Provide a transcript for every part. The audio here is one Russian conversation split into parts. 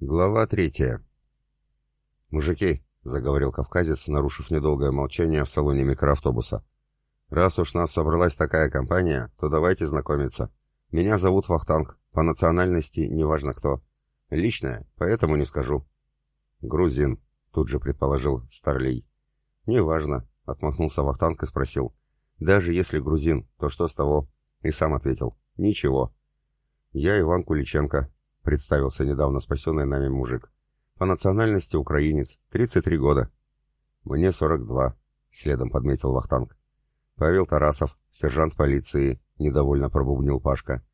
Глава третья. «Мужики», — заговорил кавказец, нарушив недолгое молчание в салоне микроавтобуса, — «раз уж нас собралась такая компания, то давайте знакомиться. Меня зовут Вахтанг, по национальности неважно кто. Личное, поэтому не скажу». «Грузин», — тут же предположил Старлей. «Неважно», — отмахнулся Вахтанг и спросил. «Даже если грузин, то что с того?» И сам ответил. «Ничего». «Я Иван Куличенко», представился недавно спасенный нами мужик. По национальности украинец, 33 года. Мне 42, следом подметил Вахтанг. Павел Тарасов, сержант полиции, недовольно пробубнил Пашка.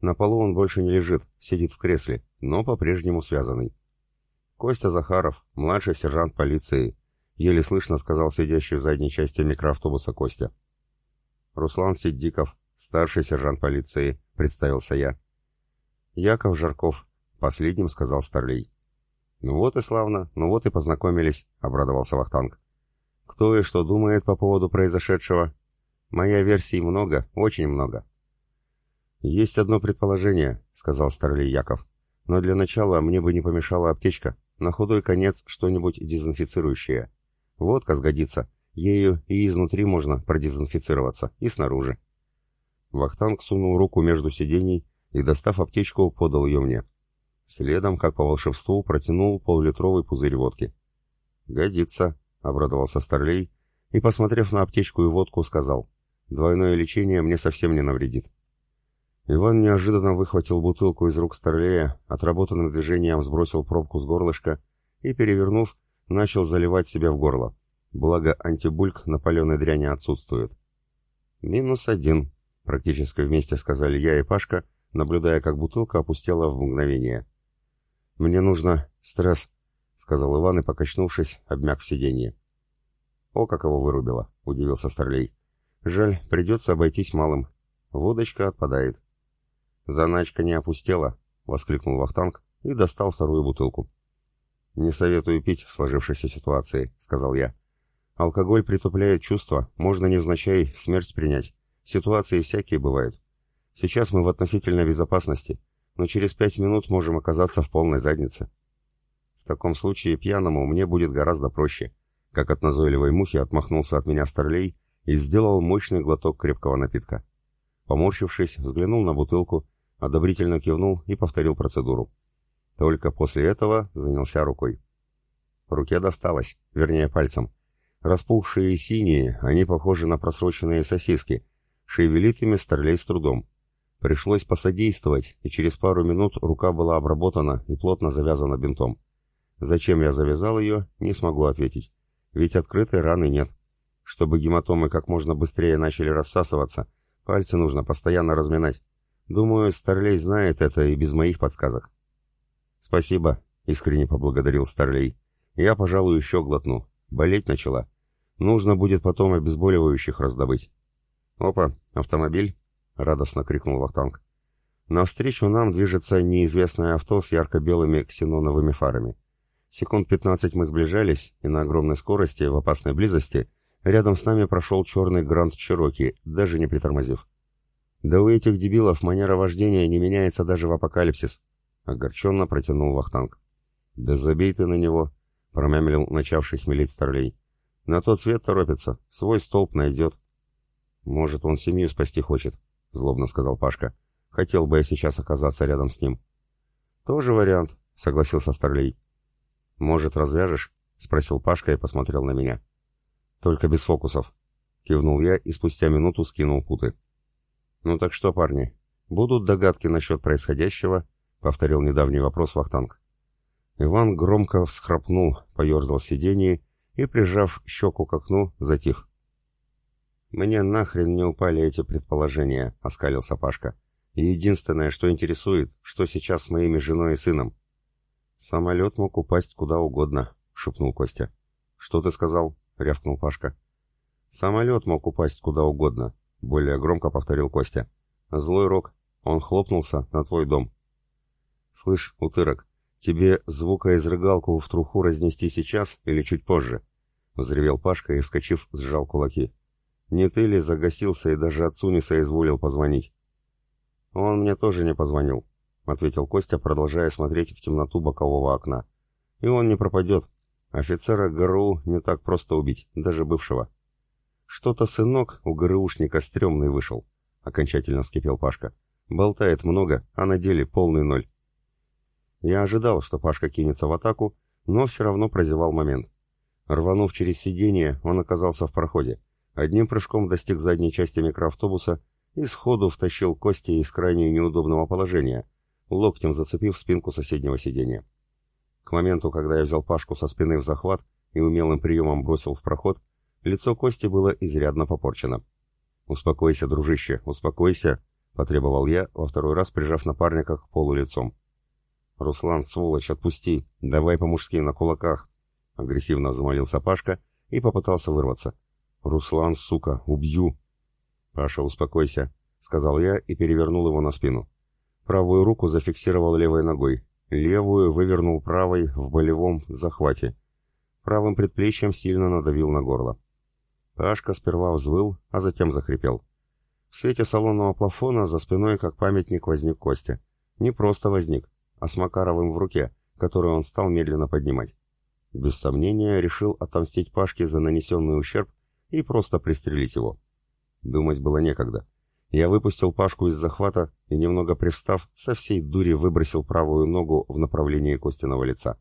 На полу он больше не лежит, сидит в кресле, но по-прежнему связанный. Костя Захаров, младший сержант полиции, еле слышно сказал сидящий в задней части микроавтобуса Костя. Руслан Сиддиков, старший сержант полиции, представился я. «Яков Жарков», — последним сказал Старлей. «Ну вот и славно, ну вот и познакомились», — обрадовался Вахтанг. «Кто и что думает по поводу произошедшего? Моя версий много, очень много». «Есть одно предположение», — сказал Старлей Яков. «Но для начала мне бы не помешала аптечка. На худой конец что-нибудь дезинфицирующее. Водка сгодится. Ею и изнутри можно продезинфицироваться, и снаружи». Вахтанг сунул руку между сидений и, достав аптечку, подал ее мне. Следом, как по волшебству, протянул полулитровый пузырь водки. «Годится», — обрадовался Старлей, и, посмотрев на аптечку и водку, сказал, «Двойное лечение мне совсем не навредит». Иван неожиданно выхватил бутылку из рук Старлея, отработанным движением сбросил пробку с горлышка и, перевернув, начал заливать себе в горло. Благо антибульк на паленой дряни отсутствует. «Минус один», — практически вместе сказали я и Пашка, наблюдая, как бутылка опустела в мгновение. «Мне нужно стресс», — сказал Иван и, покачнувшись, обмяк в сиденье. «О, как его вырубило!» — удивился Старлей. «Жаль, придется обойтись малым. Водочка отпадает». «Заначка не опустела», — воскликнул Вахтанг и достал вторую бутылку. «Не советую пить в сложившейся ситуации», — сказал я. «Алкоголь притупляет чувства, можно невзначай смерть принять. Ситуации всякие бывают. Сейчас мы в относительной безопасности, но через пять минут можем оказаться в полной заднице. В таком случае пьяному мне будет гораздо проще. Как от назойливой мухи отмахнулся от меня Старлей и сделал мощный глоток крепкого напитка. Поморщившись, взглянул на бутылку, одобрительно кивнул и повторил процедуру. Только после этого занялся рукой. Руке досталось, вернее пальцем. Распухшие синие, они похожи на просроченные сосиски. Шевелит ими Старлей с трудом. Пришлось посодействовать, и через пару минут рука была обработана и плотно завязана бинтом. Зачем я завязал ее, не смогу ответить. Ведь открытой раны нет. Чтобы гематомы как можно быстрее начали рассасываться, пальцы нужно постоянно разминать. Думаю, Старлей знает это и без моих подсказок. «Спасибо», — искренне поблагодарил Старлей. «Я, пожалуй, еще глотну. Болеть начала. Нужно будет потом обезболивающих раздобыть». «Опа, автомобиль?» — радостно крикнул Вахтанг. Навстречу нам движется неизвестное авто с ярко-белыми ксеноновыми фарами. Секунд пятнадцать мы сближались, и на огромной скорости, в опасной близости, рядом с нами прошел черный Гранд Чироки, даже не притормозив. «Да у этих дебилов манера вождения не меняется даже в апокалипсис», — огорченно протянул Вахтанг. «Да забей ты на него», — промямлил начавший хмелеть Старлей. «На тот свет торопится, свой столб найдет». «Может, он семью спасти хочет», — злобно сказал Пашка. «Хотел бы я сейчас оказаться рядом с ним». «Тоже вариант», — согласился Старлей. «Может, развяжешь?» — спросил Пашка и посмотрел на меня. «Только без фокусов», — кивнул я и спустя минуту скинул путы. «Ну так что, парни, будут догадки насчет происходящего?» — повторил недавний вопрос Вахтанг. Иван громко всхрапнул, поерзал в сиденье и, прижав щеку к окну, затих. «Мне нахрен не упали эти предположения», — оскалился Пашка. «И единственное, что интересует, что сейчас с моими женой и сыном». «Самолет мог упасть куда угодно», — шепнул Костя. «Что ты сказал?» — рявкнул Пашка. «Самолет мог упасть куда угодно», — более громко повторил Костя. «Злой рок. Он хлопнулся на твой дом». «Слышь, утырок, тебе звукоизрыгалку в труху разнести сейчас или чуть позже?» — взревел Пашка и, вскочив, сжал кулаки. Не ты ли загасился и даже отцу не соизволил позвонить? Он мне тоже не позвонил. ответил Костя, продолжая смотреть в темноту бокового окна. «И он не пропадет. Офицера ГРУ не так просто убить, даже бывшего». «Что-то сынок у ГРУшника стрёмный вышел», — окончательно вскипел Пашка. «Болтает много, а на деле полный ноль». Я ожидал, что Пашка кинется в атаку, но все равно прозевал момент. Рванув через сиденье, он оказался в проходе. Одним прыжком достиг задней части микроавтобуса и сходу втащил Кости из крайне неудобного положения, локтем зацепив спинку соседнего сиденья. К моменту, когда я взял Пашку со спины в захват и умелым приемом бросил в проход, лицо Кости было изрядно попорчено. «Успокойся, дружище, успокойся», — потребовал я, во второй раз прижав напарника к полу лицом. «Руслан, сволочь, отпусти! Давай по-мужски, на кулаках!» Агрессивно замолился Пашка и попытался вырваться. «Руслан, сука, убью!» «Паша, успокойся», — сказал я и перевернул его на спину. Правую руку зафиксировал левой ногой, левую вывернул правой в болевом захвате. Правым предплечьем сильно надавил на горло. Пашка сперва взвыл, а затем захрипел. В свете салонного плафона за спиной, как памятник, возник Костя. Не просто возник, а с Макаровым в руке, который он стал медленно поднимать. Без сомнения, решил отомстить Пашке за нанесенный ущерб и просто пристрелить его. Думать было некогда. Я выпустил Пашку из захвата и, немного привстав, со всей дури выбросил правую ногу в направлении Костиного лица.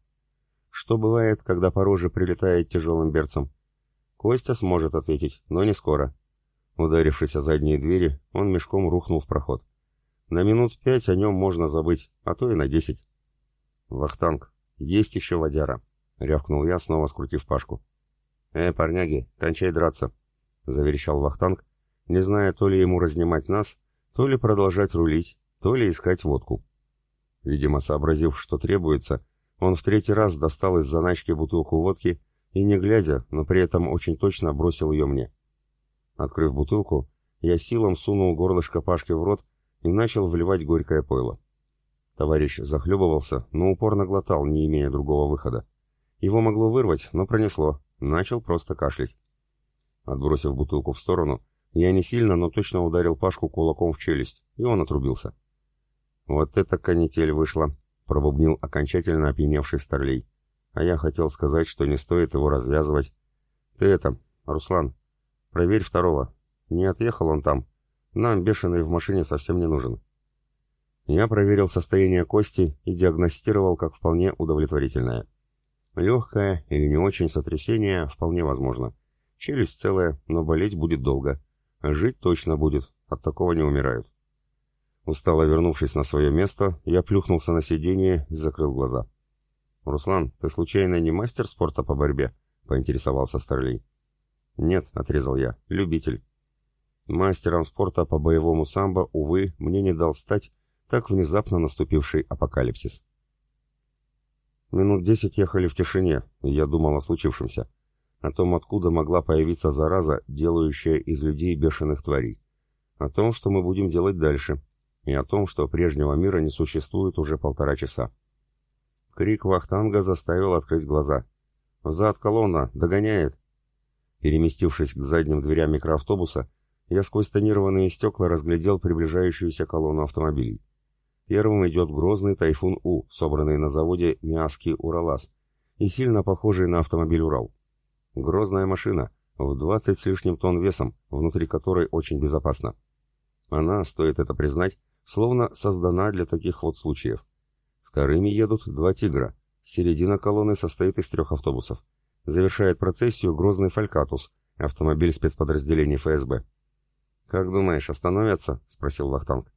Что бывает, когда по роже прилетает тяжелым берцем? Костя сможет ответить, но не скоро. Ударившись о задние двери, он мешком рухнул в проход. На минут пять о нем можно забыть, а то и на десять. «Вахтанг, есть еще водяра», — рявкнул я, снова скрутив Пашку. «Э, парняги, кончай драться», — заверещал Вахтанг, не зная то ли ему разнимать нас, то ли продолжать рулить, то ли искать водку. Видимо, сообразив, что требуется, он в третий раз достал из заначки бутылку водки и, не глядя, но при этом очень точно бросил ее мне. Открыв бутылку, я силом сунул горлышко Пашки в рот и начал вливать горькое пойло. Товарищ захлебывался, но упорно глотал, не имея другого выхода. Его могло вырвать, но пронесло, начал просто кашлять. Отбросив бутылку в сторону, я не сильно, но точно ударил Пашку кулаком в челюсть, и он отрубился. «Вот это канитель вышла», — пробубнил окончательно опьяневший Старлей. А я хотел сказать, что не стоит его развязывать. «Ты это, Руслан, проверь второго. Не отъехал он там. Нам бешеный в машине совсем не нужен». Я проверил состояние кости и диагностировал как вполне удовлетворительное. Легкое или не очень сотрясение вполне возможно. Челюсть целая, но болеть будет долго. Жить точно будет, от такого не умирают. Устало вернувшись на свое место, я плюхнулся на сиденье и закрыл глаза. «Руслан, ты случайно не мастер спорта по борьбе?» — поинтересовался Старлей. «Нет», — отрезал я, — «любитель». Мастером спорта по боевому самбо, увы, мне не дал стать так внезапно наступивший апокалипсис. Минут десять ехали в тишине, и я думал о случившемся о том, откуда могла появиться зараза, делающая из людей бешеных тварей, о том, что мы будем делать дальше, и о том, что прежнего мира не существует уже полтора часа. Крик Вахтанга заставил открыть глаза. «Взад колонна! Догоняет!» Переместившись к задним дверям микроавтобуса, я сквозь тонированные стекла разглядел приближающуюся колонну автомобилей. Первым идет грозный «Тайфун У», собранный на заводе «Миаский Уралас», и сильно похожий на автомобиль «Урал». Грозная машина, в 20 с лишним тонн весом, внутри которой очень безопасно. Она, стоит это признать, словно создана для таких вот случаев. Вторыми едут два «Тигра». Середина колонны состоит из трех автобусов. Завершает процессию грозный «Фалькатус», автомобиль спецподразделений ФСБ. «Как думаешь, остановятся?» — спросил Вахтанг.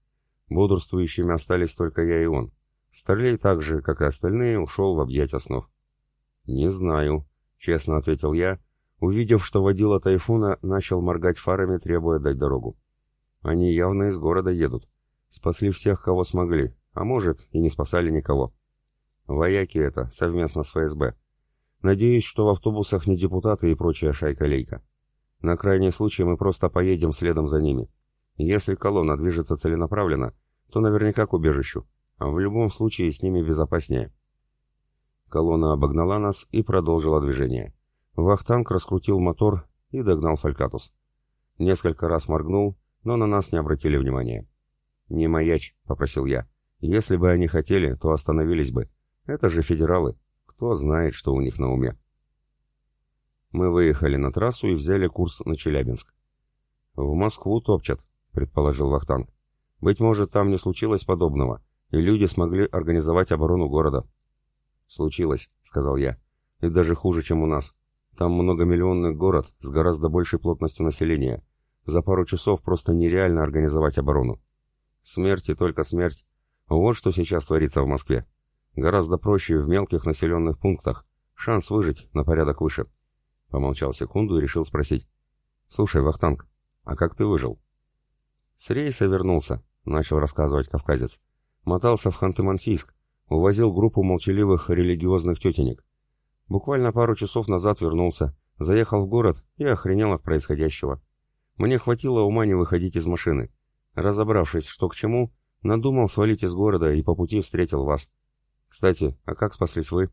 Бодрствующими остались только я и он. Старлей так же, как и остальные, ушел в объятия снов. «Не знаю», честно ответил я, увидев, что водила тайфуна начал моргать фарами, требуя дать дорогу. Они явно из города едут. Спасли всех, кого смогли, а может, и не спасали никого. Вояки это, совместно с ФСБ. Надеюсь, что в автобусах не депутаты и прочая шайка-лейка. На крайний случай мы просто поедем следом за ними. Если колонна движется целенаправленно, то наверняка к убежищу, а в любом случае с ними безопаснее. Колонна обогнала нас и продолжила движение. Вахтанг раскрутил мотор и догнал Фалькатус. Несколько раз моргнул, но на нас не обратили внимания. «Не маячь», — попросил я. Если бы они хотели, то остановились бы. Это же федералы. Кто знает, что у них на уме. Мы выехали на трассу и взяли курс на Челябинск. «В Москву топчат», — предположил Вахтанг. «Быть может, там не случилось подобного, и люди смогли организовать оборону города». «Случилось», — сказал я. «И даже хуже, чем у нас. Там многомиллионный город с гораздо большей плотностью населения. За пару часов просто нереально организовать оборону. Смерть и только смерть. Вот что сейчас творится в Москве. Гораздо проще в мелких населенных пунктах. Шанс выжить на порядок выше». Помолчал секунду и решил спросить. «Слушай, Вахтанг, а как ты выжил?» «С рейса вернулся», — начал рассказывать кавказец. «Мотался в Ханты-Мансийск, увозил группу молчаливых религиозных тетенек. Буквально пару часов назад вернулся, заехал в город и охренел от происходящего. Мне хватило ума не выходить из машины. Разобравшись, что к чему, надумал свалить из города и по пути встретил вас. Кстати, а как спаслись вы?»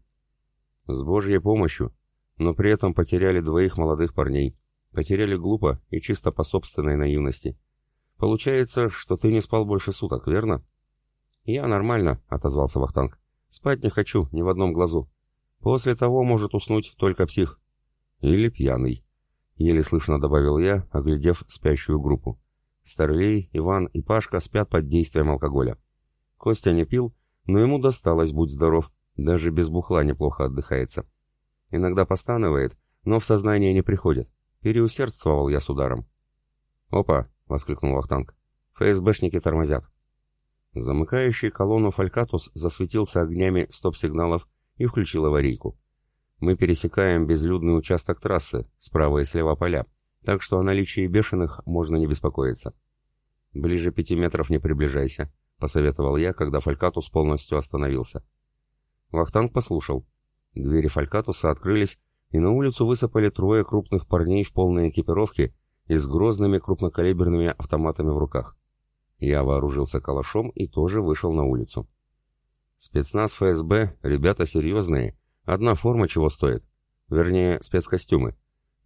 «С Божьей помощью», но при этом потеряли двоих молодых парней. Потеряли глупо и чисто по собственной наивности. Получается, что ты не спал больше суток, верно? Я нормально, отозвался Вахтанг. Спать не хочу, ни в одном глазу. После того может уснуть только псих. Или пьяный. Еле слышно добавил я, оглядев спящую группу. Старлей, Иван и Пашка спят под действием алкоголя. Костя не пил, но ему досталось, будь здоров. Даже без бухла неплохо отдыхается. Иногда постанывает, но в сознание не приходит. Переусердствовал я с ударом. «Опа!» — воскликнул Вахтанг. «ФСБшники тормозят». Замыкающий колонну «Фалькатус» засветился огнями стоп-сигналов и включил аварийку. Мы пересекаем безлюдный участок трассы, справа и слева поля, так что о наличии бешеных можно не беспокоиться. «Ближе пяти метров не приближайся», — посоветовал я, когда «Фалькатус» полностью остановился. Вахтанг послушал. Двери Фалькатуса открылись, и на улицу высыпали трое крупных парней в полной экипировке и с грозными крупнокалиберными автоматами в руках. Я вооружился калашом и тоже вышел на улицу. Спецназ ФСБ, ребята серьезные, одна форма чего стоит. Вернее, спецкостюмы.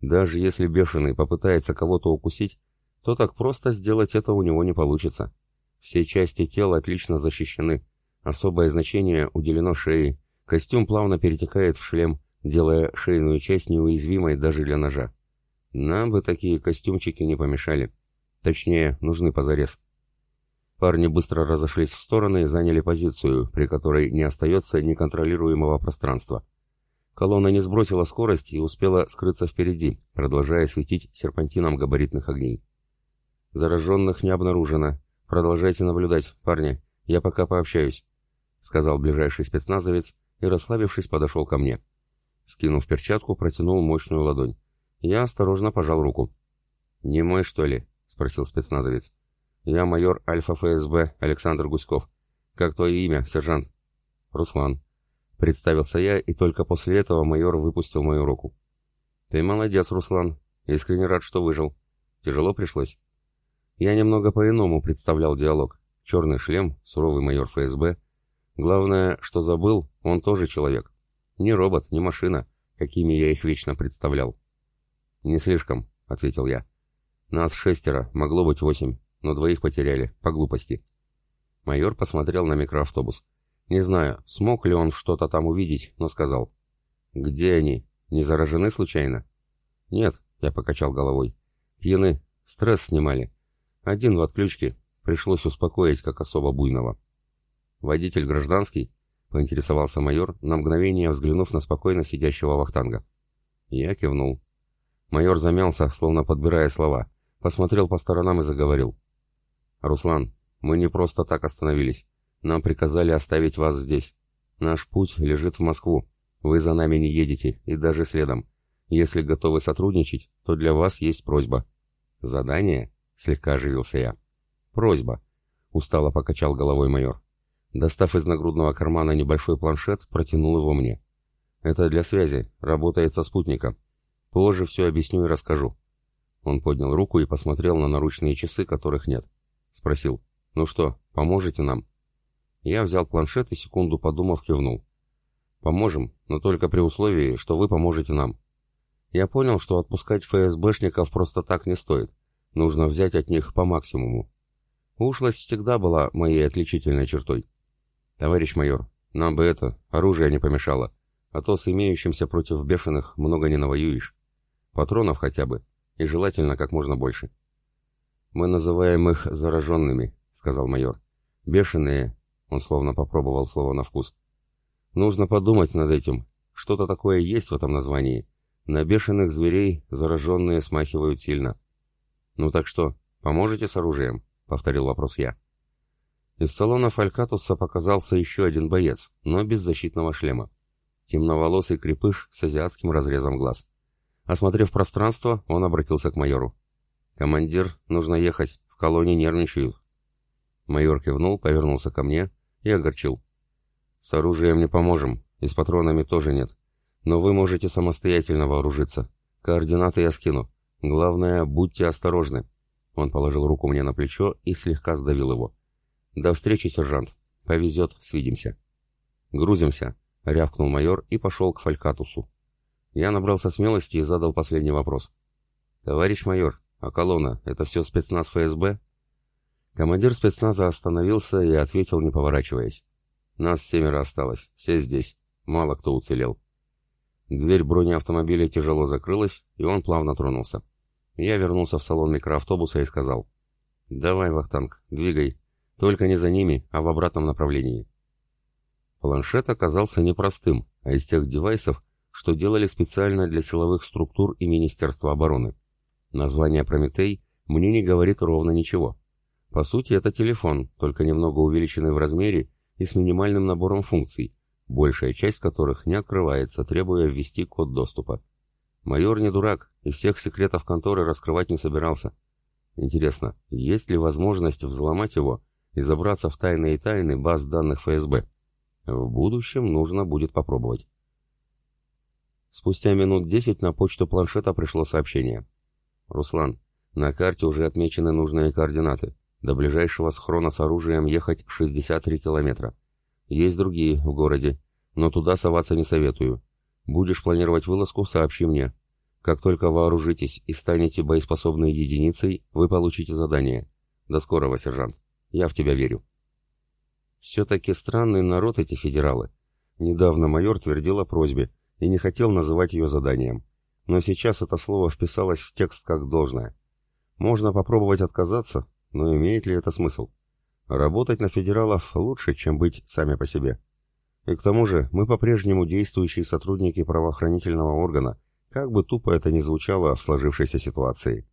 Даже если бешеный попытается кого-то укусить, то так просто сделать это у него не получится. Все части тела отлично защищены. Особое значение уделено шее, Костюм плавно перетекает в шлем, делая шейную часть неуязвимой даже для ножа. Нам бы такие костюмчики не помешали. Точнее, нужны позарез. Парни быстро разошлись в стороны и заняли позицию, при которой не остается неконтролируемого пространства. Колонна не сбросила скорость и успела скрыться впереди, продолжая светить серпантином габаритных огней. «Зараженных не обнаружено. Продолжайте наблюдать, парни. Я пока пообщаюсь», — сказал ближайший спецназовец, и, расслабившись, подошел ко мне. Скинув перчатку, протянул мощную ладонь. Я осторожно пожал руку. «Не мой, что ли?» — спросил спецназовец. «Я майор Альфа ФСБ Александр Гуськов. Как твое имя, сержант?» «Руслан». Представился я, и только после этого майор выпустил мою руку. «Ты молодец, Руслан. Искренне рад, что выжил. Тяжело пришлось?» Я немного по-иному представлял диалог. Черный шлем, суровый майор ФСБ, Главное, что забыл, он тоже человек. Не робот, не машина, какими я их вечно представлял. «Не слишком», — ответил я. «Нас шестеро, могло быть восемь, но двоих потеряли, по глупости». Майор посмотрел на микроавтобус. Не знаю, смог ли он что-то там увидеть, но сказал. «Где они? Не заражены случайно?» «Нет», — я покачал головой. «Пьяны, стресс снимали. Один в отключке, пришлось успокоить, как особо буйного». «Водитель гражданский?» — поинтересовался майор, на мгновение взглянув на спокойно сидящего вахтанга. Я кивнул. Майор замялся, словно подбирая слова, посмотрел по сторонам и заговорил. «Руслан, мы не просто так остановились. Нам приказали оставить вас здесь. Наш путь лежит в Москву. Вы за нами не едете, и даже следом. Если готовы сотрудничать, то для вас есть просьба». «Задание?» — слегка оживился я. «Просьба», — устало покачал головой майор. Достав из нагрудного кармана небольшой планшет, протянул его мне. «Это для связи, работает со спутника. Позже все объясню и расскажу». Он поднял руку и посмотрел на наручные часы, которых нет. Спросил, «Ну что, поможете нам?» Я взял планшет и, секунду подумав, кивнул. «Поможем, но только при условии, что вы поможете нам». Я понял, что отпускать ФСБшников просто так не стоит. Нужно взять от них по максимуму. Ушлость всегда была моей отличительной чертой. Товарищ майор, нам бы это, оружие не помешало, а то с имеющимся против бешеных много не навоюешь. Патронов хотя бы, и желательно как можно больше. Мы называем их зараженными, сказал майор. Бешеные, он словно попробовал слово на вкус. Нужно подумать над этим. Что-то такое есть в этом названии. На бешеных зверей зараженные смахивают сильно. Ну так что, поможете с оружием? Повторил вопрос я. Из салона Фалькатуса показался еще один боец, но без защитного шлема. Темноволосый крепыш с азиатским разрезом глаз. Осмотрев пространство, он обратился к майору. «Командир, нужно ехать, в колонии нервничают». Майор кивнул, повернулся ко мне и огорчил. «С оружием не поможем, и с патронами тоже нет. Но вы можете самостоятельно вооружиться. Координаты я скину. Главное, будьте осторожны». Он положил руку мне на плечо и слегка сдавил его. «До встречи, сержант. Повезет, свидимся». «Грузимся», — рявкнул майор и пошел к Фалькатусу. Я набрался смелости и задал последний вопрос. «Товарищ майор, а колонна — это все спецназ ФСБ?» Командир спецназа остановился и ответил, не поворачиваясь. «Нас семеро осталось, все здесь. Мало кто уцелел». Дверь бронеавтомобиля тяжело закрылась, и он плавно тронулся. Я вернулся в салон микроавтобуса и сказал. «Давай, Вахтанг, двигай. Только не за ними, а в обратном направлении». Планшет оказался непростым, а из тех девайсов, что делали специально для силовых структур и Министерства обороны. Название «Прометей» мне не говорит ровно ничего. По сути, это телефон, только немного увеличенный в размере и с минимальным набором функций, большая часть которых не открывается, требуя ввести код доступа. Майор не дурак и всех секретов конторы раскрывать не собирался. Интересно, есть ли возможность взломать его и забраться в тайные тайны баз данных ФСБ? В будущем нужно будет попробовать. Спустя минут десять на почту планшета пришло сообщение. «Руслан, на карте уже отмечены нужные координаты. До ближайшего схрона с оружием ехать 63 километра. Есть другие в городе, но туда соваться не советую. Будешь планировать вылазку, сообщи мне. Как только вооружитесь и станете боеспособной единицей, вы получите задание. До скорого, сержант. Я в тебя верю». Все-таки странный народ эти федералы. Недавно майор твердил о просьбе и не хотел называть ее заданием. Но сейчас это слово вписалось в текст как должное. Можно попробовать отказаться, но имеет ли это смысл? Работать на федералов лучше, чем быть сами по себе. И к тому же мы по-прежнему действующие сотрудники правоохранительного органа, как бы тупо это ни звучало в сложившейся ситуации.